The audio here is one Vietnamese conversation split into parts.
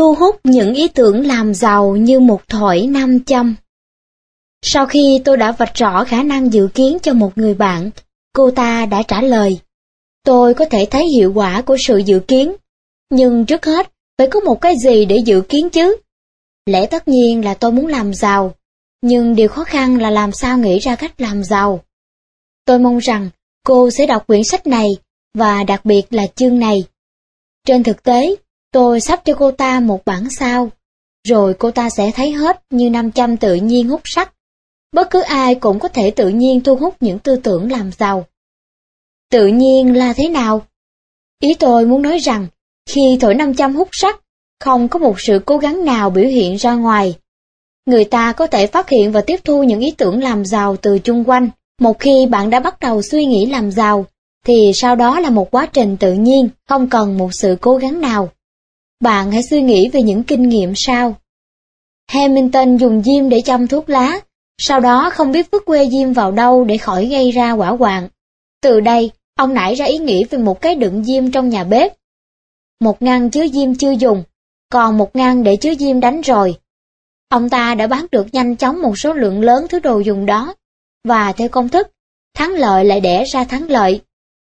thu hút những ý tưởng làm giàu như một thỏi nam châm. Sau khi tôi đã vạch rõ khả năng dự kiến cho một người bạn, cô ta đã trả lời. Tôi có thể thấy hiệu quả của sự dự kiến, nhưng trước hết phải có một cái gì để dự kiến chứ. Lẽ tất nhiên là tôi muốn làm giàu, nhưng điều khó khăn là làm sao nghĩ ra cách làm giàu. Tôi mong rằng cô sẽ đọc quyển sách này, và đặc biệt là chương này. Trên thực tế, tôi sắp cho cô ta một bản sao, rồi cô ta sẽ thấy hết như 500 tự nhiên hút sắc. Bất cứ ai cũng có thể tự nhiên thu hút những tư tưởng làm giàu. Tự nhiên là thế nào? Ý tôi muốn nói rằng, khi thổi 500 hút sắc, không có một sự cố gắng nào biểu hiện ra ngoài. Người ta có thể phát hiện và tiếp thu những ý tưởng làm giàu từ chung quanh. Một khi bạn đã bắt đầu suy nghĩ làm giàu, thì sau đó là một quá trình tự nhiên, không cần một sự cố gắng nào. Bạn hãy suy nghĩ về những kinh nghiệm sau. Hamilton dùng diêm để chăm thuốc lá, sau đó không biết vứt que diêm vào đâu để khỏi gây ra quả hoạn. Từ đây, ông nảy ra ý nghĩ về một cái đựng diêm trong nhà bếp. Một ngăn chứa diêm chưa dùng, còn một ngăn để chứa diêm đánh rồi. Ông ta đã bán được nhanh chóng một số lượng lớn thứ đồ dùng đó, và theo công thức, thắng lợi lại đẻ ra thắng lợi.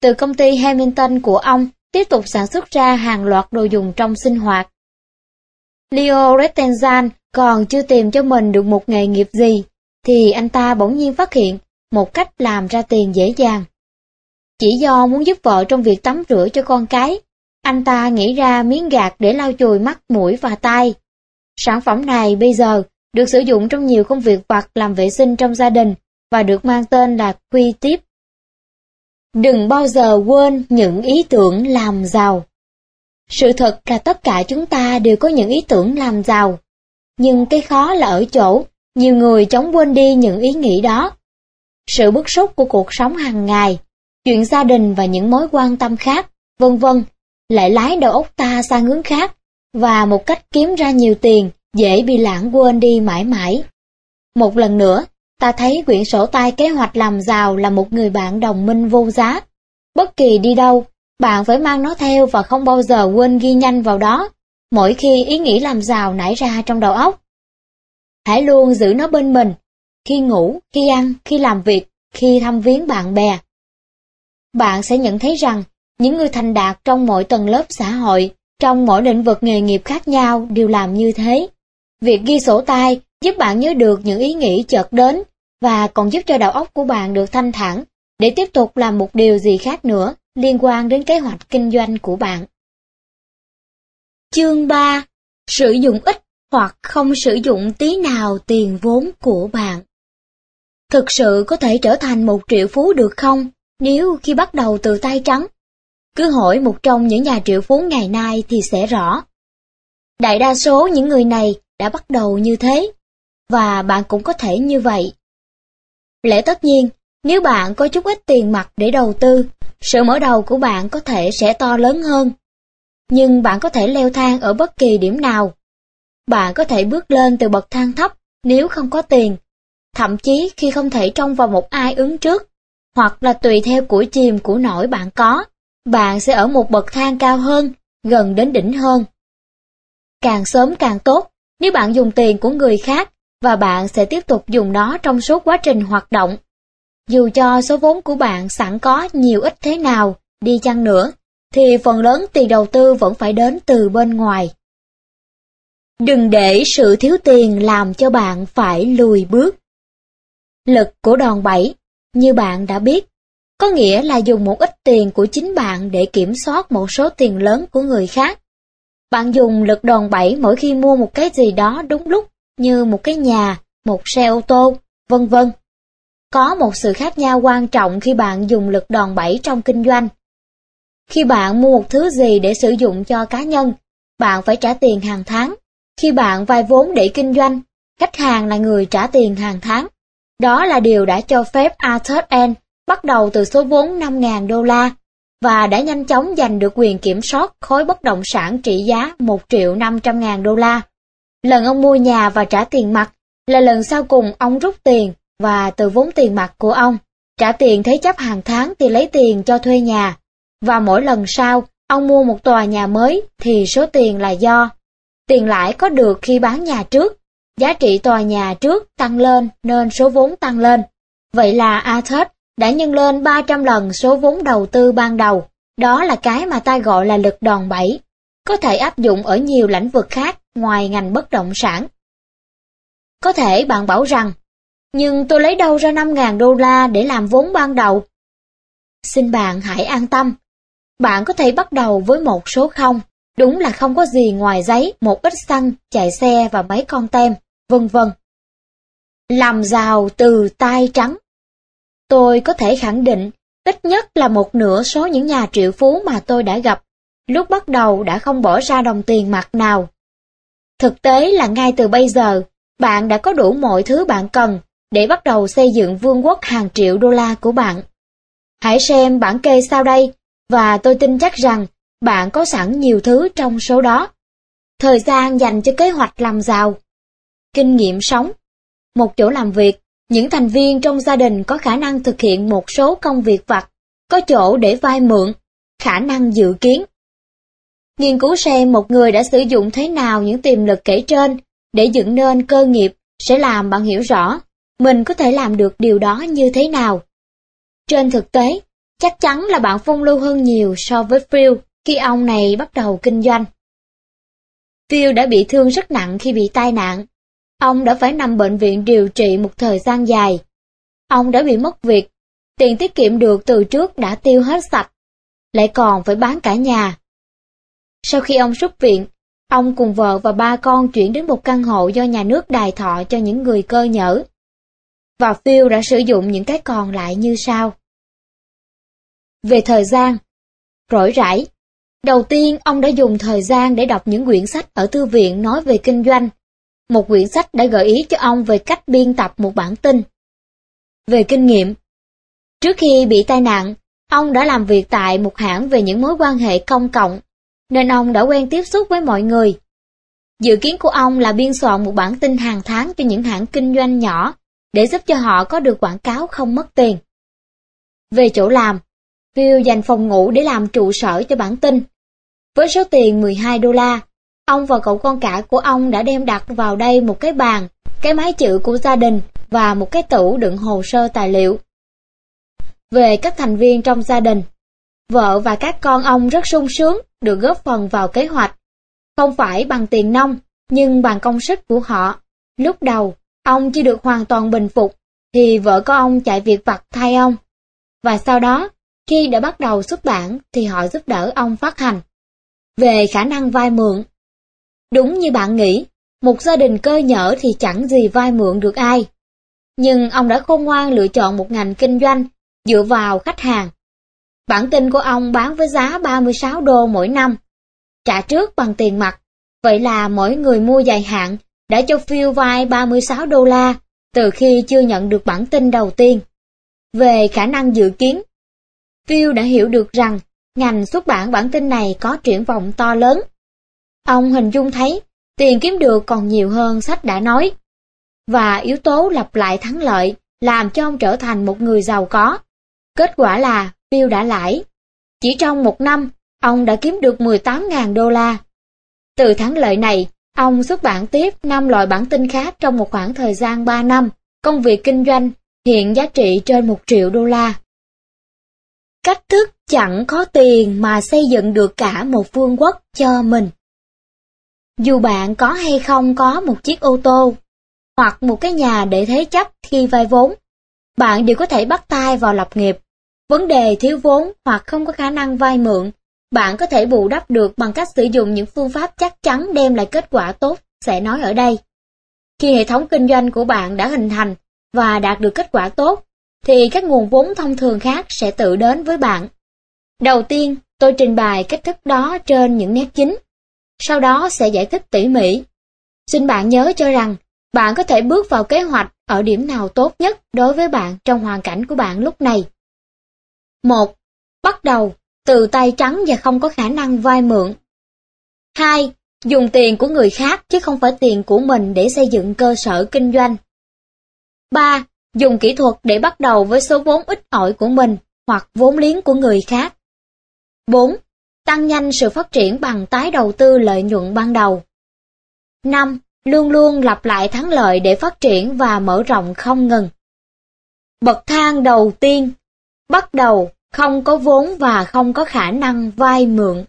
Từ công ty Hamilton của ông tiếp tục sản xuất ra hàng loạt đồ dùng trong sinh hoạt. Leo Rettenzan còn chưa tìm cho mình được một nghề nghiệp gì, thì anh ta bỗng nhiên phát hiện một cách làm ra tiền dễ dàng. Chỉ do muốn giúp vợ trong việc tắm rửa cho con cái, anh ta nghĩ ra miếng gạt để lau chùi mắt, mũi và tai. Sản phẩm này bây giờ được sử dụng trong nhiều công việc vặt làm vệ sinh trong gia đình và được mang tên là Quy Tiếp. Đừng bao giờ quên những ý tưởng làm giàu. Sự thật là tất cả chúng ta đều có những ý tưởng làm giàu. Nhưng cái khó là ở chỗ, nhiều người chống quên đi những ý nghĩ đó. Sự bức xúc của cuộc sống hàng ngày, chuyện gia đình và những mối quan tâm khác, vân vân, lại lái đầu óc ta sang hướng khác, và một cách kiếm ra nhiều tiền dễ bị lãng quên đi mãi mãi. Một lần nữa, ta thấy quyển sổ tay kế hoạch làm giàu là một người bạn đồng minh vô giá. Bất kỳ đi đâu, bạn phải mang nó theo và không bao giờ quên ghi nhanh vào đó, mỗi khi ý nghĩ làm giàu nảy ra trong đầu óc. Hãy luôn giữ nó bên mình, khi ngủ, khi ăn, khi làm việc, khi thăm viếng bạn bè. Bạn sẽ nhận thấy rằng, những người thành đạt trong mọi tầng lớp xã hội, trong mỗi lĩnh vực nghề nghiệp khác nhau đều làm như thế. Việc ghi sổ tay giúp bạn nhớ được những ý nghĩ chợt đến và còn giúp cho đầu óc của bạn được thanh thản để tiếp tục làm một điều gì khác nữa liên quan đến kế hoạch kinh doanh của bạn. Chương 3. Sử dụng ít hoặc không sử dụng tí nào tiền vốn của bạn. Thực sự có thể trở thành một triệu phú được không nếu khi bắt đầu từ tay trắng? Cứ hỏi một trong những nhà triệu phú ngày nay thì sẽ rõ. Đại đa số những người này đã bắt đầu như thế, và bạn cũng có thể như vậy. Lẽ tất nhiên, nếu bạn có chút ít tiền mặt để đầu tư, sự mở đầu của bạn có thể sẽ to lớn hơn. Nhưng bạn có thể leo thang ở bất kỳ điểm nào. Bạn có thể bước lên từ bậc thang thấp nếu không có tiền, thậm chí khi không thể trông vào một ai ứng trước, hoặc là tùy theo của chìm của nổi bạn có, bạn sẽ ở một bậc thang cao hơn, gần đến đỉnh hơn. Càng sớm càng tốt, nếu bạn dùng tiền của người khác và bạn sẽ tiếp tục dùng nó trong suốt quá trình hoạt động. Dù cho số vốn của bạn sẵn có nhiều ít thế nào đi chăng nữa, thì phần lớn tiền đầu tư vẫn phải đến từ bên ngoài. Đừng để sự thiếu tiền làm cho bạn phải lùi bước. Lực của đòn bẩy, như bạn đã biết, có nghĩa là dùng một ít tiền của chính bạn để kiểm soát một số tiền lớn của người khác. Bạn dùng lực đòn bẩy mỗi khi mua một cái gì đó đúng lúc như một cái nhà, một xe ô tô, vân vân. Có một sự khác nhau quan trọng khi bạn dùng lực đòn bẩy trong kinh doanh. Khi bạn mua một thứ gì để sử dụng cho cá nhân, bạn phải trả tiền hàng tháng. Khi bạn vay vốn để kinh doanh, khách hàng là người trả tiền hàng tháng. Đó là điều đã cho phép Arthur N bắt đầu từ số vốn 5.000 đô la và đã nhanh chóng giành được quyền kiểm soát khối bất động sản trị giá 1 triệu 500 ngàn đô la. Lần ông mua nhà và trả tiền mặt là lần sau cùng ông rút tiền và từ vốn tiền mặt của ông, trả tiền thế chấp hàng tháng thì lấy tiền cho thuê nhà. Và mỗi lần sau, ông mua một tòa nhà mới thì số tiền là do Tiền lãi có được khi bán nhà trước, giá trị tòa nhà trước tăng lên nên số vốn tăng lên. Vậy là Arthur đã nhân lên 300 lần số vốn đầu tư ban đầu. Đó là cái mà ta gọi là lực đòn bẩy, có thể áp dụng ở nhiều lĩnh vực khác ngoài ngành bất động sản. Có thể bạn bảo rằng, nhưng tôi lấy đâu ra 5.000 đô la để làm vốn ban đầu? Xin bạn hãy an tâm. Bạn có thể bắt đầu với một số không, đúng là không có gì ngoài giấy, một ít xăng, chạy xe và mấy con tem, vân vân. Làm giàu từ tay trắng Tôi có thể khẳng định, ít nhất là một nửa số những nhà triệu phú mà tôi đã gặp, lúc bắt đầu đã không bỏ ra đồng tiền mặt nào. Thực tế là ngay từ bây giờ, bạn đã có đủ mọi thứ bạn cần để bắt đầu xây dựng vương quốc hàng triệu đô la của bạn. Hãy xem bản kê sau đây, và tôi tin chắc rằng bạn có sẵn nhiều thứ trong số đó. Thời gian dành cho kế hoạch làm giàu. Kinh nghiệm sống. Một chỗ làm việc, những thành viên trong gia đình có khả năng thực hiện một số công việc vặt, có chỗ để vay mượn, khả năng dự kiến. Nghiên cứu xem một người đã sử dụng thế nào những tiềm lực kể trên để dựng nên cơ nghiệp sẽ làm bạn hiểu rõ mình có thể làm được điều đó như thế nào. Trên thực tế, chắc chắn là bạn phong lưu hơn nhiều so với Phil khi ông này bắt đầu kinh doanh. Phil đã bị thương rất nặng khi bị tai nạn. Ông đã phải nằm bệnh viện điều trị một thời gian dài. Ông đã bị mất việc, tiền tiết kiệm được từ trước đã tiêu hết sạch, lại còn phải bán cả nhà. Sau khi ông xuất viện, ông cùng vợ và ba con chuyển đến một căn hộ do nhà nước đài thọ cho những người cơ nhở. Và Phil đã sử dụng những cái còn lại như sau. Về thời gian, rỗi rãi. Đầu tiên, ông đã dùng thời gian để đọc những quyển sách ở thư viện nói về kinh doanh. Một quyển sách đã gợi ý cho ông về cách biên tập một bản tin. Về kinh nghiệm, trước khi bị tai nạn, ông đã làm việc tại một hãng về những mối quan hệ công cộng, nên ông đã quen tiếp xúc với mọi người. Dự kiến của ông là biên soạn một bản tin hàng tháng cho những hãng kinh doanh nhỏ để giúp cho họ có được quảng cáo không mất tiền. Về chỗ làm, Phil dành phòng ngủ để làm trụ sở cho bản tin. Với số tiền 12 đô la, ông và cậu con cả của ông đã đem đặt vào đây một cái bàn, cái máy chữ của gia đình và một cái tủ đựng hồ sơ tài liệu. Về các thành viên trong gia đình, vợ và các con ông rất sung sướng được góp phần vào kế hoạch. Không phải bằng tiền nông, nhưng bằng công sức của họ. Lúc đầu, ông chưa được hoàn toàn bình phục, thì vợ có ông chạy việc vặt thay ông. Và sau đó, khi đã bắt đầu xuất bản thì họ giúp đỡ ông phát hành. Về khả năng vay mượn Đúng như bạn nghĩ, một gia đình cơ nhở thì chẳng gì vay mượn được ai. Nhưng ông đã khôn ngoan lựa chọn một ngành kinh doanh dựa vào khách hàng. Bản tin của ông bán với giá 36 đô mỗi năm, trả trước bằng tiền mặt. Vậy là mỗi người mua dài hạn đã cho Phil vay 36 đô la từ khi chưa nhận được bản tin đầu tiên. Về khả năng dự kiến, Phil đã hiểu được rằng ngành xuất bản bản tin này có triển vọng to lớn. Ông hình dung thấy tiền kiếm được còn nhiều hơn sách đã nói. Và yếu tố lặp lại thắng lợi làm cho ông trở thành một người giàu có. Kết quả là Phil đã lãi. Chỉ trong một năm, ông đã kiếm được 18.000 đô la. Từ thắng lợi này, ông xuất bản tiếp 5 loại bản tin khác trong một khoảng thời gian 3 năm. Công việc kinh doanh hiện giá trị trên 1 triệu đô la. Cách thức chẳng có tiền mà xây dựng được cả một vương quốc cho mình. Dù bạn có hay không có một chiếc ô tô, hoặc một cái nhà để thế chấp khi vay vốn, bạn đều có thể bắt tay vào lập nghiệp. Vấn đề thiếu vốn hoặc không có khả năng vay mượn, bạn có thể bù đắp được bằng cách sử dụng những phương pháp chắc chắn đem lại kết quả tốt, sẽ nói ở đây. Khi hệ thống kinh doanh của bạn đã hình thành và đạt được kết quả tốt, thì các nguồn vốn thông thường khác sẽ tự đến với bạn. Đầu tiên, tôi trình bày cách thức đó trên những nét chính, sau đó sẽ giải thích tỉ mỉ. Xin bạn nhớ cho rằng, bạn có thể bước vào kế hoạch ở điểm nào tốt nhất đối với bạn trong hoàn cảnh của bạn lúc này. 1. Bắt đầu, từ tay trắng và không có khả năng vay mượn. 2. Dùng tiền của người khác chứ không phải tiền của mình để xây dựng cơ sở kinh doanh. 3. Dùng kỹ thuật để bắt đầu với số vốn ít ỏi của mình hoặc vốn liếng của người khác. 4. Tăng nhanh sự phát triển bằng tái đầu tư lợi nhuận ban đầu. năm, Luôn luôn lặp lại thắng lợi để phát triển và mở rộng không ngừng. Bậc thang đầu tiên Bắt đầu không có vốn và không có khả năng vay mượn.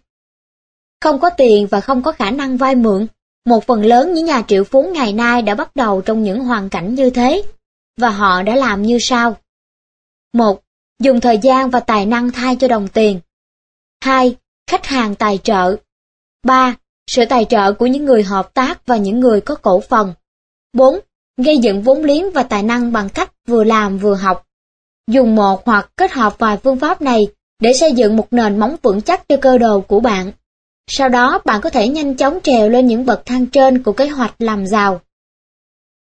Không có tiền và không có khả năng vay mượn. Một phần lớn những nhà triệu phú ngày nay đã bắt đầu trong những hoàn cảnh như thế, và họ đã làm như sau. một Dùng thời gian và tài năng thay cho đồng tiền. 2. Khách hàng tài trợ. 3. Sự tài trợ của những người hợp tác và những người có cổ phần. 4. Gây dựng vốn liếng và tài năng bằng cách vừa làm vừa học. Dùng một hoặc kết hợp vài phương pháp này để xây dựng một nền móng vững chắc cho cơ đồ của bạn. Sau đó bạn có thể nhanh chóng trèo lên những bậc thang trên của kế hoạch làm giàu.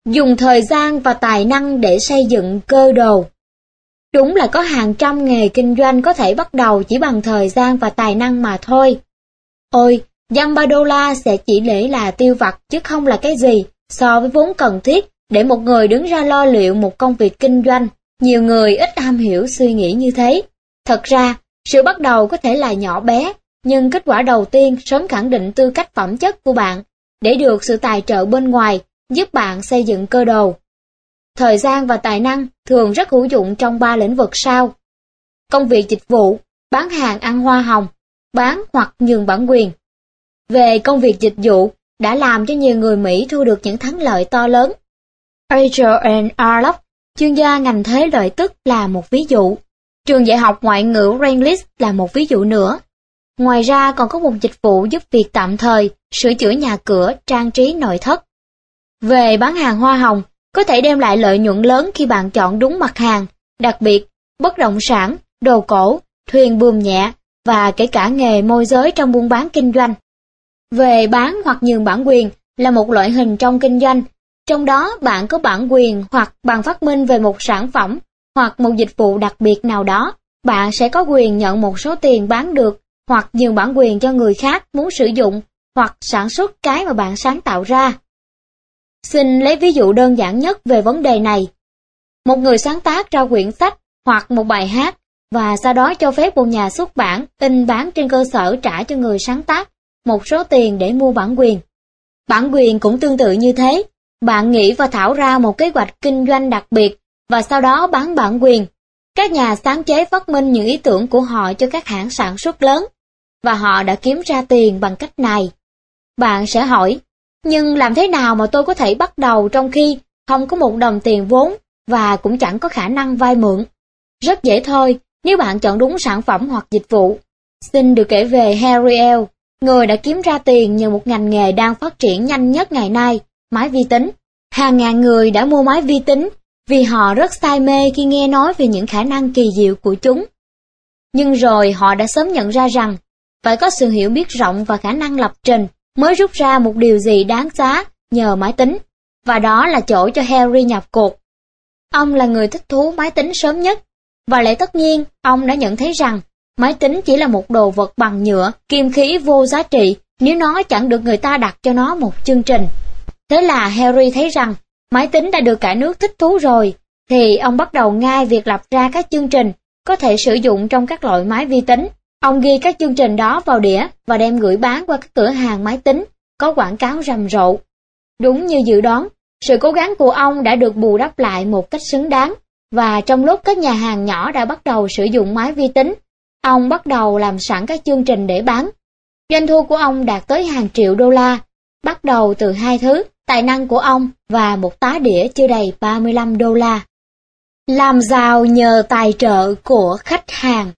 Dùng thời gian và tài năng để xây dựng cơ đồ. Đúng là có hàng trăm nghề kinh doanh có thể bắt đầu chỉ bằng thời gian và tài năng mà thôi. Ôi, dăm ba đô la sẽ chỉ để là tiêu vặt chứ không là cái gì so với vốn cần thiết để một người đứng ra lo liệu một công việc kinh doanh. Nhiều người ít am hiểu suy nghĩ như thế. Thật ra, sự bắt đầu có thể là nhỏ bé, nhưng kết quả đầu tiên sớm khẳng định tư cách phẩm chất của bạn, để được sự tài trợ bên ngoài, giúp bạn xây dựng cơ đồ. Thời gian và tài năng thường rất hữu dụng trong ba lĩnh vực sau. Công việc dịch vụ, bán hàng ăn hoa hồng, bán hoặc nhường bản quyền. Về công việc dịch vụ, đã làm cho nhiều người Mỹ thu được những thắng lợi to lớn. Adrian Arlock Chuyên gia ngành thế lợi tức là một ví dụ. Trường dạy học ngoại ngữ Ranglist là một ví dụ nữa. Ngoài ra còn có một dịch vụ giúp việc tạm thời, sửa chữa nhà cửa, trang trí nội thất. Về bán hàng hoa hồng, có thể đem lại lợi nhuận lớn khi bạn chọn đúng mặt hàng, đặc biệt, bất động sản, đồ cổ, thuyền buồm nhẹ và kể cả nghề môi giới trong buôn bán kinh doanh. Về bán hoặc nhường bản quyền là một loại hình trong kinh doanh trong đó bạn có bản quyền hoặc bằng phát minh về một sản phẩm hoặc một dịch vụ đặc biệt nào đó, bạn sẽ có quyền nhận một số tiền bán được hoặc nhường bản quyền cho người khác muốn sử dụng hoặc sản xuất cái mà bạn sáng tạo ra. Xin lấy ví dụ đơn giản nhất về vấn đề này. Một người sáng tác ra quyển sách hoặc một bài hát và sau đó cho phép một nhà xuất bản in bán trên cơ sở trả cho người sáng tác một số tiền để mua bản quyền. Bản quyền cũng tương tự như thế, bạn nghĩ và thảo ra một kế hoạch kinh doanh đặc biệt và sau đó bán bản quyền. Các nhà sáng chế phát minh những ý tưởng của họ cho các hãng sản xuất lớn và họ đã kiếm ra tiền bằng cách này. Bạn sẽ hỏi, nhưng làm thế nào mà tôi có thể bắt đầu trong khi không có một đồng tiền vốn và cũng chẳng có khả năng vay mượn? Rất dễ thôi, nếu bạn chọn đúng sản phẩm hoặc dịch vụ. Xin được kể về Harry L, người đã kiếm ra tiền nhờ một ngành nghề đang phát triển nhanh nhất ngày nay, máy vi tính. Hàng ngàn người đã mua máy vi tính vì họ rất say mê khi nghe nói về những khả năng kỳ diệu của chúng. Nhưng rồi họ đã sớm nhận ra rằng phải có sự hiểu biết rộng và khả năng lập trình mới rút ra một điều gì đáng giá nhờ máy tính, và đó là chỗ cho Harry nhập cuộc. Ông là người thích thú máy tính sớm nhất, và lẽ tất nhiên ông đã nhận thấy rằng máy tính chỉ là một đồ vật bằng nhựa, kim khí vô giá trị nếu nó chẳng được người ta đặt cho nó một chương trình. Thế là Harry thấy rằng máy tính đã được cả nước thích thú rồi, thì ông bắt đầu ngay việc lập ra các chương trình có thể sử dụng trong các loại máy vi tính. Ông ghi các chương trình đó vào đĩa và đem gửi bán qua các cửa hàng máy tính, có quảng cáo rầm rộ. Đúng như dự đoán, sự cố gắng của ông đã được bù đắp lại một cách xứng đáng, và trong lúc các nhà hàng nhỏ đã bắt đầu sử dụng máy vi tính, ông bắt đầu làm sẵn các chương trình để bán. Doanh thu của ông đạt tới hàng triệu đô la, bắt đầu từ hai thứ tài năng của ông và một tá đĩa chưa đầy 35 đô la. Làm giàu nhờ tài trợ của khách hàng.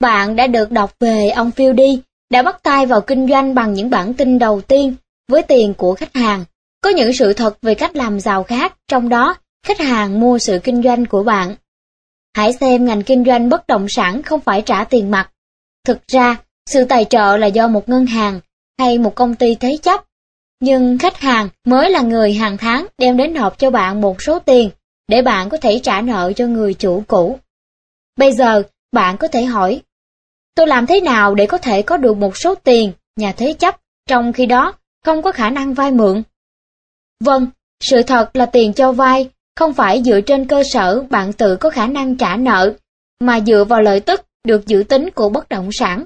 Bạn đã được đọc về ông Fieldy, đã bắt tay vào kinh doanh bằng những bản tin đầu tiên với tiền của khách hàng. Có những sự thật về cách làm giàu khác, trong đó khách hàng mua sự kinh doanh của bạn. Hãy xem ngành kinh doanh bất động sản không phải trả tiền mặt. Thực ra, sự tài trợ là do một ngân hàng hay một công ty thế chấp nhưng khách hàng mới là người hàng tháng đem đến nộp cho bạn một số tiền để bạn có thể trả nợ cho người chủ cũ. Bây giờ, bạn có thể hỏi, tôi làm thế nào để có thể có được một số tiền nhà thế chấp, trong khi đó không có khả năng vay mượn? Vâng, sự thật là tiền cho vay không phải dựa trên cơ sở bạn tự có khả năng trả nợ, mà dựa vào lợi tức được dự tính của bất động sản.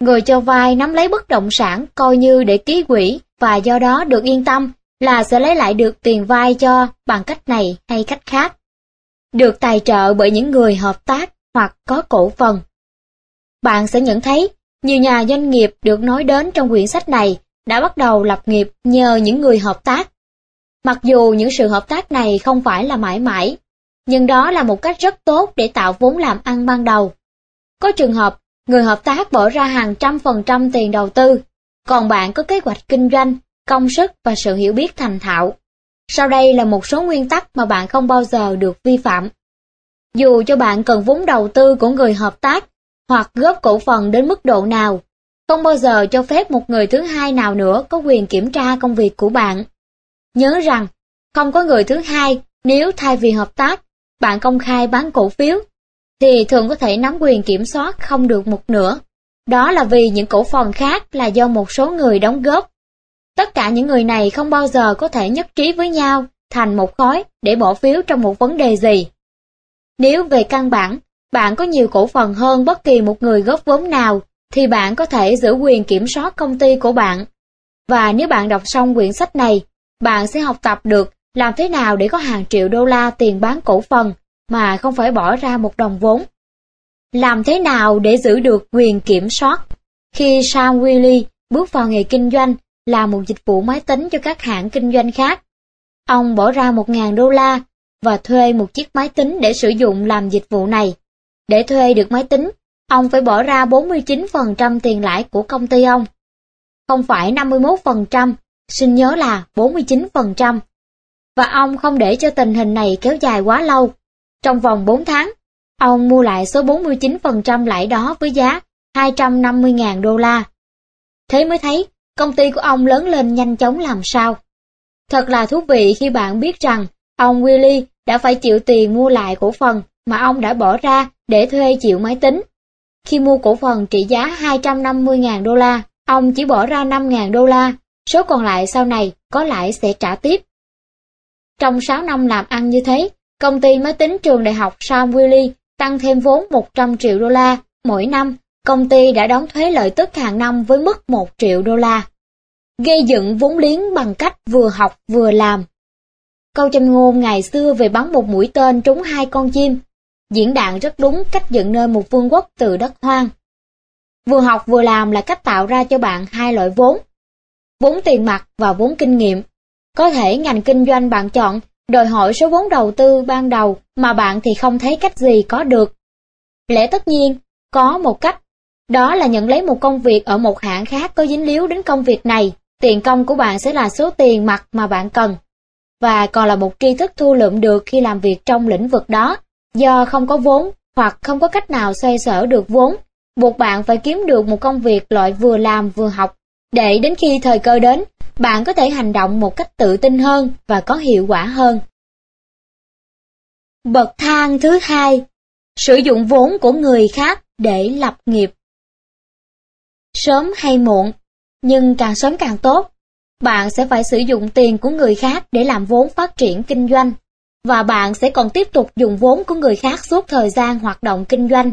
Người cho vay nắm lấy bất động sản coi như để ký quỹ và do đó được yên tâm là sẽ lấy lại được tiền vay cho bằng cách này hay cách khác. Được tài trợ bởi những người hợp tác hoặc có cổ phần. Bạn sẽ nhận thấy nhiều nhà doanh nghiệp được nói đến trong quyển sách này đã bắt đầu lập nghiệp nhờ những người hợp tác. Mặc dù những sự hợp tác này không phải là mãi mãi, nhưng đó là một cách rất tốt để tạo vốn làm ăn ban đầu. Có trường hợp, người hợp tác bỏ ra hàng trăm phần trăm tiền đầu tư, còn bạn có kế hoạch kinh doanh, công sức và sự hiểu biết thành thạo. Sau đây là một số nguyên tắc mà bạn không bao giờ được vi phạm. Dù cho bạn cần vốn đầu tư của người hợp tác hoặc góp cổ phần đến mức độ nào, không bao giờ cho phép một người thứ hai nào nữa có quyền kiểm tra công việc của bạn. Nhớ rằng, không có người thứ hai nếu thay vì hợp tác, bạn công khai bán cổ phiếu, thì thường có thể nắm quyền kiểm soát không được một nửa. Đó là vì những cổ phần khác là do một số người đóng góp. Tất cả những người này không bao giờ có thể nhất trí với nhau thành một khối để bỏ phiếu trong một vấn đề gì. Nếu về căn bản, bạn có nhiều cổ phần hơn bất kỳ một người góp vốn nào, thì bạn có thể giữ quyền kiểm soát công ty của bạn. Và nếu bạn đọc xong quyển sách này, bạn sẽ học tập được làm thế nào để có hàng triệu đô la tiền bán cổ phần mà không phải bỏ ra một đồng vốn. Làm thế nào để giữ được quyền kiểm soát? Khi Sam Willy bước vào nghề kinh doanh làm một dịch vụ máy tính cho các hãng kinh doanh khác, ông bỏ ra 1.000 đô la và thuê một chiếc máy tính để sử dụng làm dịch vụ này. Để thuê được máy tính, ông phải bỏ ra 49% tiền lãi của công ty ông. Không phải 51%, xin nhớ là 49%. Và ông không để cho tình hình này kéo dài quá lâu. Trong vòng 4 tháng, ông mua lại số 49% lãi đó với giá 250.000 đô la. Thế mới thấy, công ty của ông lớn lên nhanh chóng làm sao. Thật là thú vị khi bạn biết rằng ông Willie đã phải chịu tiền mua lại cổ phần mà ông đã bỏ ra để thuê chịu máy tính. Khi mua cổ phần trị giá 250.000 đô la, ông chỉ bỏ ra 5.000 đô la, số còn lại sau này có lãi sẽ trả tiếp. Trong 6 năm làm ăn như thế, công ty máy tính trường đại học Sam Wiley tăng thêm vốn 100 triệu đô la mỗi năm, công ty đã đóng thuế lợi tức hàng năm với mức 1 triệu đô la. Gây dựng vốn liếng bằng cách vừa học vừa làm. Câu châm ngôn ngày xưa về bắn một mũi tên trúng hai con chim, diễn đàn rất đúng cách dựng nên một vương quốc từ đất hoang. Vừa học vừa làm là cách tạo ra cho bạn hai loại vốn. Vốn tiền mặt và vốn kinh nghiệm. Có thể ngành kinh doanh bạn chọn đòi hỏi số vốn đầu tư ban đầu mà bạn thì không thấy cách gì có được. Lẽ tất nhiên, có một cách, đó là nhận lấy một công việc ở một hãng khác có dính líu đến công việc này, tiền công của bạn sẽ là số tiền mặt mà bạn cần. Và còn là một tri thức thu lượm được khi làm việc trong lĩnh vực đó, do không có vốn hoặc không có cách nào xoay sở được vốn, buộc bạn phải kiếm được một công việc loại vừa làm vừa học, để đến khi thời cơ đến, bạn có thể hành động một cách tự tin hơn và có hiệu quả hơn. Bậc thang thứ hai, sử dụng vốn của người khác để lập nghiệp. Sớm hay muộn, nhưng càng sớm càng tốt, bạn sẽ phải sử dụng tiền của người khác để làm vốn phát triển kinh doanh, và bạn sẽ còn tiếp tục dùng vốn của người khác suốt thời gian hoạt động kinh doanh.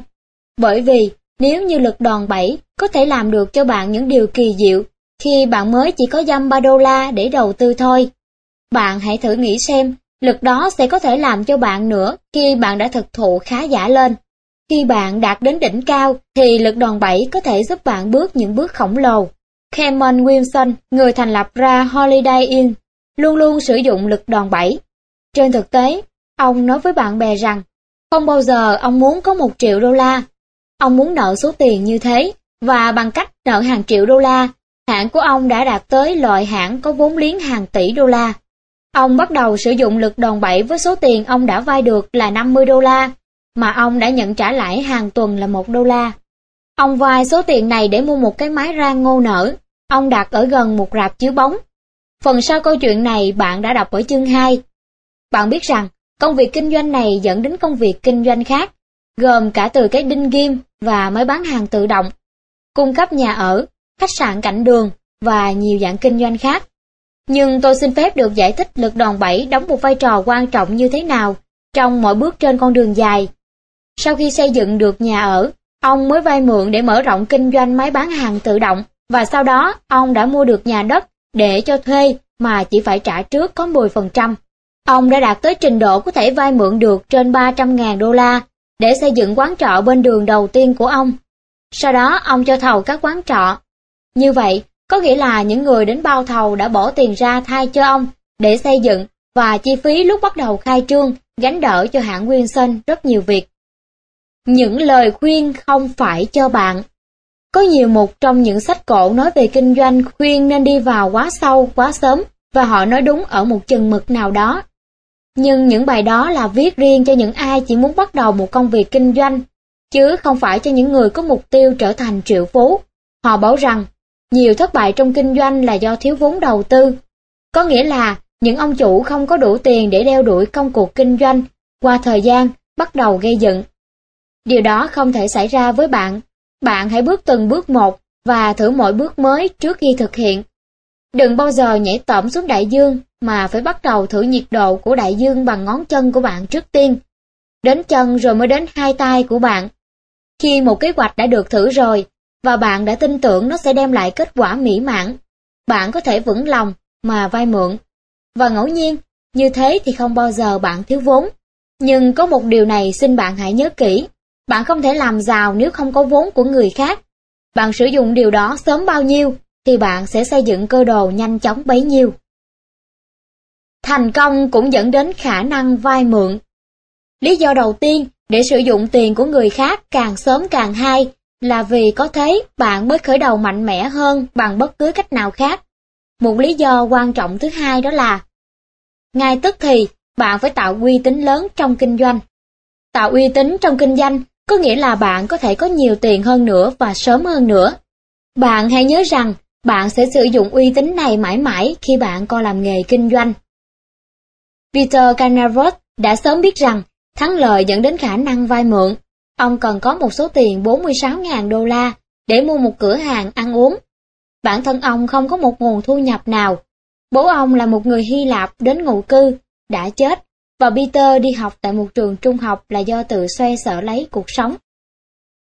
Bởi vì, nếu như lực đòn bẩy có thể làm được cho bạn những điều kỳ diệu khi bạn mới chỉ có dăm 3 đô la để đầu tư thôi. Bạn hãy thử nghĩ xem, lực đó sẽ có thể làm cho bạn nữa khi bạn đã thực thụ khá giả lên. Khi bạn đạt đến đỉnh cao, thì lực đòn bẩy có thể giúp bạn bước những bước khổng lồ. Cameron Wilson, người thành lập ra Holiday Inn, luôn luôn sử dụng lực đòn bẩy. Trên thực tế, ông nói với bạn bè rằng, không bao giờ ông muốn có một triệu đô la. Ông muốn nợ số tiền như thế, và bằng cách nợ hàng triệu đô la, hãng của ông đã đạt tới loại hãng có vốn liếng hàng tỷ đô la. Ông bắt đầu sử dụng lực đòn bẩy với số tiền ông đã vay được là 50 đô la, mà ông đã nhận trả lãi hàng tuần là 1 đô la. Ông vay số tiền này để mua một cái máy rang ngô nở, ông đặt ở gần một rạp chiếu bóng. Phần sau câu chuyện này bạn đã đọc ở chương 2. Bạn biết rằng, công việc kinh doanh này dẫn đến công việc kinh doanh khác, gồm cả từ cái đinh ghim và máy bán hàng tự động, cung cấp nhà ở, khách sạn cạnh đường và nhiều dạng kinh doanh khác. Nhưng tôi xin phép được giải thích lực đòn bẩy đóng một vai trò quan trọng như thế nào trong mọi bước trên con đường dài. Sau khi xây dựng được nhà ở, ông mới vay mượn để mở rộng kinh doanh máy bán hàng tự động và sau đó ông đã mua được nhà đất để cho thuê mà chỉ phải trả trước có 10%. Ông đã đạt tới trình độ có thể vay mượn được trên 300.000 đô la để xây dựng quán trọ bên đường đầu tiên của ông. Sau đó ông cho thầu các quán trọ. Như vậy, có nghĩa là những người đến bao thầu đã bỏ tiền ra thay cho ông để xây dựng và chi phí lúc bắt đầu khai trương gánh đỡ cho hãng Wilson rất nhiều việc. Những lời khuyên không phải cho bạn. Có nhiều một trong những sách cổ nói về kinh doanh khuyên nên đi vào quá sâu, quá sớm và họ nói đúng ở một chừng mực nào đó. Nhưng những bài đó là viết riêng cho những ai chỉ muốn bắt đầu một công việc kinh doanh, chứ không phải cho những người có mục tiêu trở thành triệu phú. Họ bảo rằng, nhiều thất bại trong kinh doanh là do thiếu vốn đầu tư. Có nghĩa là những ông chủ không có đủ tiền để đeo đuổi công cuộc kinh doanh, qua thời gian bắt đầu gây dựng. Điều đó không thể xảy ra với bạn. Bạn hãy bước từng bước một và thử mọi bước mới trước khi thực hiện. Đừng bao giờ nhảy tẩm xuống đại dương mà phải bắt đầu thử nhiệt độ của đại dương bằng ngón chân của bạn trước tiên. Đến chân rồi mới đến hai tay của bạn. Khi một kế hoạch đã được thử rồi, và bạn đã tin tưởng nó sẽ đem lại kết quả mỹ mãn, bạn có thể vững lòng mà vay mượn. Và ngẫu nhiên, như thế thì không bao giờ bạn thiếu vốn. Nhưng có một điều này xin bạn hãy nhớ kỹ, bạn không thể làm giàu nếu không có vốn của người khác. Bạn sử dụng điều đó sớm bao nhiêu thì bạn sẽ xây dựng cơ đồ nhanh chóng bấy nhiêu. Thành công cũng dẫn đến khả năng vay mượn. Lý do đầu tiên để sử dụng tiền của người khác càng sớm càng hay là vì có thế bạn mới khởi đầu mạnh mẽ hơn bằng bất cứ cách nào khác. Một lý do quan trọng thứ hai đó là, ngay tức thì bạn phải tạo uy tín lớn trong kinh doanh. Tạo uy tín trong kinh doanh có nghĩa là bạn có thể có nhiều tiền hơn nữa và sớm hơn nữa. Bạn hãy nhớ rằng bạn sẽ sử dụng uy tín này mãi mãi khi bạn còn làm nghề kinh doanh. Peter Canavot đã sớm biết rằng thắng lợi dẫn đến khả năng vay mượn. Ông cần có một số tiền 46.000 đô la để mua một cửa hàng ăn uống. Bản thân ông không có một nguồn thu nhập nào. Bố ông là một người Hy Lạp đến ngụ cư, đã chết, và Peter đi học tại một trường trung học là do tự xoay sở lấy cuộc sống.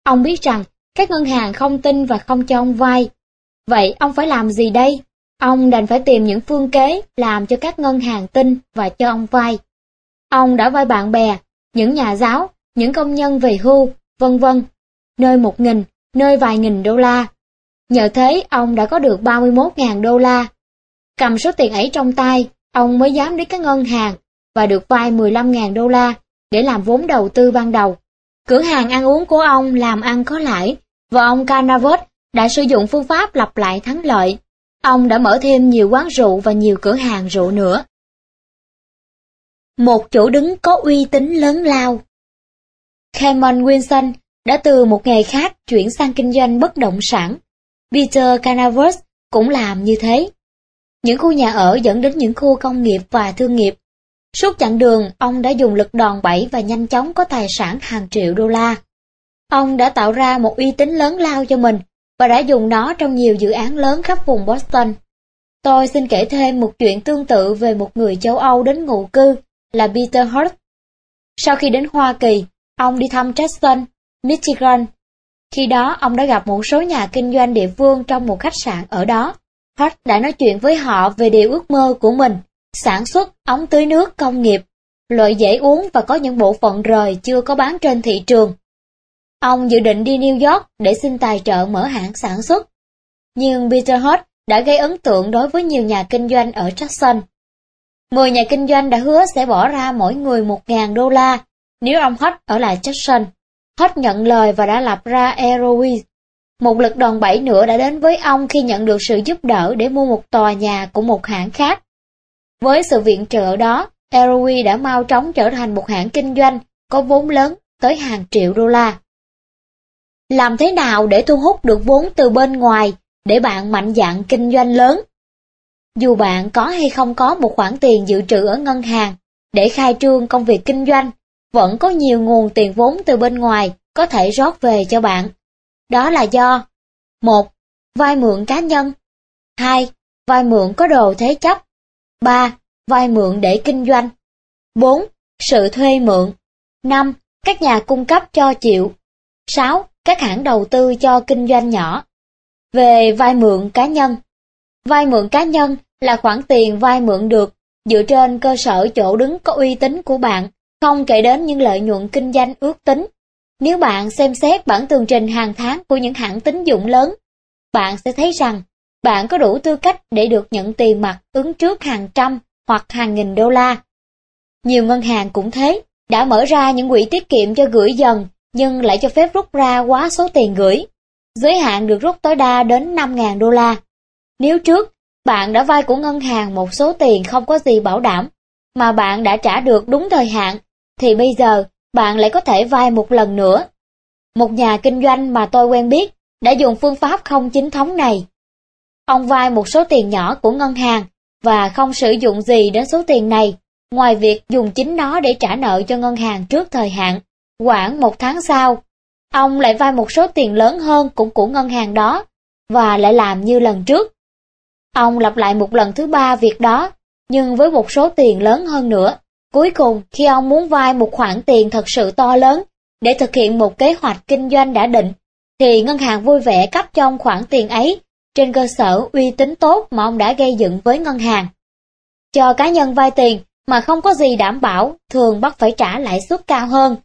Ông biết rằng các ngân hàng không tin và không cho ông vay. Vậy ông phải làm gì đây? Ông đành phải tìm những phương kế làm cho các ngân hàng tin và cho ông vay. Ông đã vay bạn bè, những nhà giáo, những công nhân về hưu, vân vân, nơi một nghìn, nơi vài nghìn đô la. Nhờ thế ông đã có được 31.000 đô la. Cầm số tiền ấy trong tay, ông mới dám đi các ngân hàng và được vay 15.000 đô la để làm vốn đầu tư ban đầu. Cửa hàng ăn uống của ông làm ăn có lãi và ông Canavot đã sử dụng phương pháp lặp lại thắng lợi. Ông đã mở thêm nhiều quán rượu và nhiều cửa hàng rượu nữa. Một chỗ đứng có uy tín lớn lao Cameron Wilson đã từ một nghề khác chuyển sang kinh doanh bất động sản. Peter Canavers cũng làm như thế. Những khu nhà ở dẫn đến những khu công nghiệp và thương nghiệp. Suốt chặng đường, ông đã dùng lực đòn bẩy và nhanh chóng có tài sản hàng triệu đô la. Ông đã tạo ra một uy tín lớn lao cho mình và đã dùng nó trong nhiều dự án lớn khắp vùng Boston. Tôi xin kể thêm một chuyện tương tự về một người châu Âu đến ngụ cư là Peter Hurt. Sau khi đến Hoa Kỳ, ông đi thăm Jackson, Michigan. Khi đó, ông đã gặp một số nhà kinh doanh địa phương trong một khách sạn ở đó. Hurt đã nói chuyện với họ về điều ước mơ của mình, sản xuất ống tưới nước công nghiệp, loại dễ uống và có những bộ phận rời chưa có bán trên thị trường. Ông dự định đi New York để xin tài trợ mở hãng sản xuất. Nhưng Peter Hurt đã gây ấn tượng đối với nhiều nhà kinh doanh ở Jackson. Mười nhà kinh doanh đã hứa sẽ bỏ ra mỗi người một ngàn đô la nếu ông Hutch ở lại Jackson. Hutch nhận lời và đã lập ra Aerowiz. Một lực đòn bẩy nữa đã đến với ông khi nhận được sự giúp đỡ để mua một tòa nhà của một hãng khác. Với sự viện trợ đó, Aerowiz đã mau chóng trở thành một hãng kinh doanh có vốn lớn tới hàng triệu đô la. Làm thế nào để thu hút được vốn từ bên ngoài để bạn mạnh dạn kinh doanh lớn? Dù bạn có hay không có một khoản tiền dự trữ ở ngân hàng để khai trương công việc kinh doanh, vẫn có nhiều nguồn tiền vốn từ bên ngoài có thể rót về cho bạn. Đó là do một Vay mượn cá nhân 2. Vay mượn có đồ thế chấp 3. Vay mượn để kinh doanh 4. Sự thuê mượn 5. Các nhà cung cấp cho chịu 6. Các hãng đầu tư cho kinh doanh nhỏ Về vay mượn cá nhân Vay mượn cá nhân là khoản tiền vay mượn được dựa trên cơ sở chỗ đứng có uy tín của bạn, không kể đến những lợi nhuận kinh doanh ước tính. Nếu bạn xem xét bản tường trình hàng tháng của những hãng tín dụng lớn, bạn sẽ thấy rằng bạn có đủ tư cách để được nhận tiền mặt ứng trước hàng trăm hoặc hàng nghìn đô la. Nhiều ngân hàng cũng thế, đã mở ra những quỹ tiết kiệm cho gửi dần nhưng lại cho phép rút ra quá số tiền gửi. Giới hạn được rút tối đa đến 5.000 đô la. Nếu trước, bạn đã vay của ngân hàng một số tiền không có gì bảo đảm, mà bạn đã trả được đúng thời hạn, thì bây giờ bạn lại có thể vay một lần nữa. Một nhà kinh doanh mà tôi quen biết đã dùng phương pháp không chính thống này. Ông vay một số tiền nhỏ của ngân hàng và không sử dụng gì đến số tiền này, ngoài việc dùng chính nó để trả nợ cho ngân hàng trước thời hạn. Khoảng một tháng sau, ông lại vay một số tiền lớn hơn cũng của ngân hàng đó, và lại làm như lần trước. Ông lặp lại một lần thứ ba việc đó, nhưng với một số tiền lớn hơn nữa. Cuối cùng, khi ông muốn vay một khoản tiền thật sự to lớn để thực hiện một kế hoạch kinh doanh đã định, thì ngân hàng vui vẻ cấp cho ông khoản tiền ấy trên cơ sở uy tín tốt mà ông đã gây dựng với ngân hàng. Cho cá nhân vay tiền mà không có gì đảm bảo, thường bắt phải trả lãi suất cao hơn.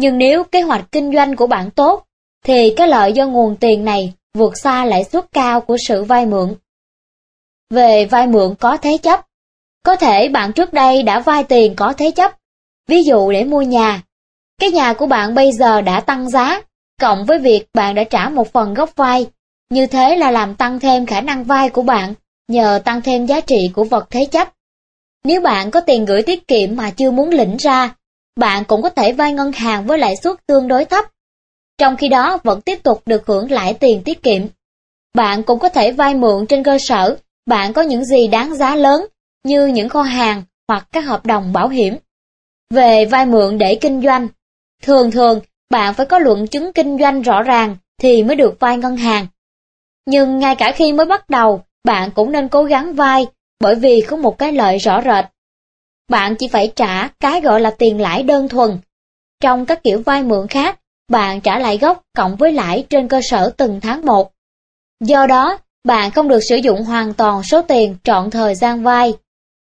Nhưng nếu kế hoạch kinh doanh của bạn tốt, thì cái lợi do nguồn tiền này vượt xa lãi suất cao của sự vay mượn. Về vay mượn có thế chấp, có thể bạn trước đây đã vay tiền có thế chấp, ví dụ để mua nhà. Cái nhà của bạn bây giờ đã tăng giá, cộng với việc bạn đã trả một phần gốc vay, như thế là làm tăng thêm khả năng vay của bạn, nhờ tăng thêm giá trị của vật thế chấp. Nếu bạn có tiền gửi tiết kiệm mà chưa muốn lĩnh ra, bạn cũng có thể vay ngân hàng với lãi suất tương đối thấp. Trong khi đó vẫn tiếp tục được hưởng lãi tiền tiết kiệm. Bạn cũng có thể vay mượn trên cơ sở bạn có những gì đáng giá lớn như những kho hàng hoặc các hợp đồng bảo hiểm. Về vay mượn để kinh doanh, thường thường bạn phải có luận chứng kinh doanh rõ ràng thì mới được vay ngân hàng. Nhưng ngay cả khi mới bắt đầu, bạn cũng nên cố gắng vay bởi vì có một cái lợi rõ rệt. Bạn chỉ phải trả cái gọi là tiền lãi đơn thuần. Trong các kiểu vay mượn khác, bạn trả lại gốc cộng với lãi trên cơ sở từng tháng một. Do đó, bạn không được sử dụng hoàn toàn số tiền trọn thời gian vay.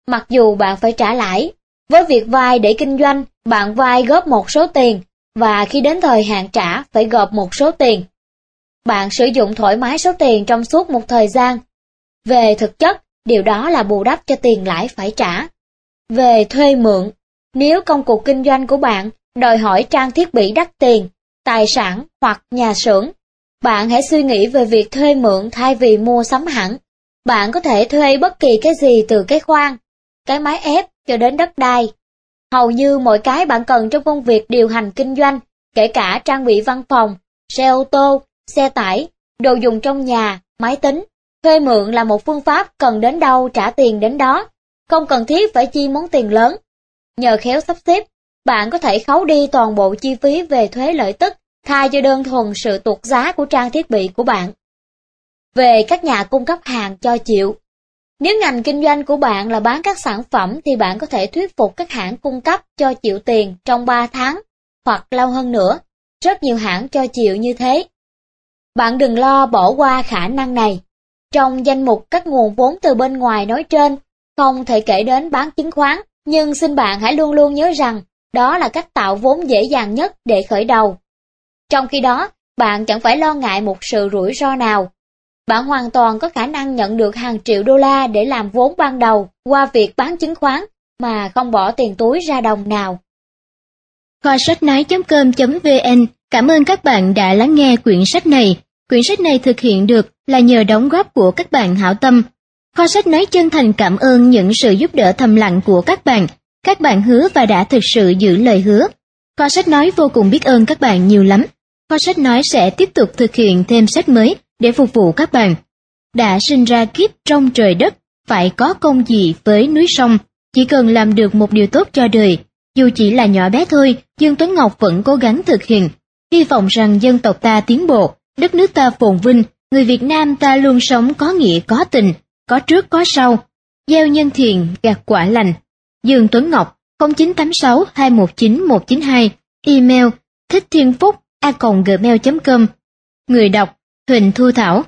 Mặc dù bạn phải trả lãi, với việc vay để kinh doanh, bạn vay góp một số tiền, và khi đến thời hạn trả phải gộp một số tiền. Bạn sử dụng thoải mái số tiền trong suốt một thời gian. Về thực chất, điều đó là bù đắp cho tiền lãi phải trả. Về thuê mượn, nếu công cuộc kinh doanh của bạn đòi hỏi trang thiết bị đắt tiền, tài sản hoặc nhà xưởng, bạn hãy suy nghĩ về việc thuê mượn thay vì mua sắm hẳn. Bạn có thể thuê bất kỳ cái gì từ cái khoan, cái máy ép cho đến đất đai. Hầu như mọi cái bạn cần trong công việc điều hành kinh doanh, kể cả trang bị văn phòng, xe ô tô, xe tải, đồ dùng trong nhà, máy tính. Thuê mượn là một phương pháp cần đến đâu trả tiền đến đó, không cần thiết phải chi món tiền lớn. Nhờ khéo sắp xếp, bạn có thể khấu đi toàn bộ chi phí về thuế lợi tức thay cho đơn thuần sự tuột giá của trang thiết bị của bạn. Về các nhà cung cấp hàng cho chịu, nếu ngành kinh doanh của bạn là bán các sản phẩm thì bạn có thể thuyết phục các hãng cung cấp cho chịu tiền trong 3 tháng hoặc lâu hơn nữa. Rất nhiều hãng cho chịu như thế. Bạn đừng lo bỏ qua khả năng này. Trong danh mục các nguồn vốn từ bên ngoài nói trên, không thể kể đến bán chứng khoán, nhưng xin bạn hãy luôn luôn nhớ rằng đó là cách tạo vốn dễ dàng nhất để khởi đầu. Trong khi đó, bạn chẳng phải lo ngại một sự rủi ro nào. Bạn hoàn toàn có khả năng nhận được hàng triệu đô la để làm vốn ban đầu qua việc bán chứng khoán mà không bỏ tiền túi ra đồng nào. Kho sách nói.com.vn Cảm ơn các bạn đã lắng nghe quyển sách này. Quyển sách này thực hiện được là nhờ đóng góp của các bạn hảo tâm. Kho sách nói chân thành cảm ơn những sự giúp đỡ thầm lặng của các bạn. Các bạn hứa và đã thực sự giữ lời hứa. Kho sách nói vô cùng biết ơn các bạn nhiều lắm. Kho sách nói sẽ tiếp tục thực hiện thêm sách mới để phục vụ các bạn. Đã sinh ra kiếp trong trời đất, phải có công gì với núi sông, chỉ cần làm được một điều tốt cho đời. Dù chỉ là nhỏ bé thôi, Dương Tuấn Ngọc vẫn cố gắng thực hiện. Hy vọng rằng dân tộc ta tiến bộ, đất nước ta phồn vinh, người Việt Nam ta luôn sống có nghĩa có tình, có trước có sau. Gieo nhân thiện, gặt quả lành. Dương Tuấn Ngọc 0986 219 192, email thích thiên phúc a gmail.com Người đọc Huỳnh Thu Thảo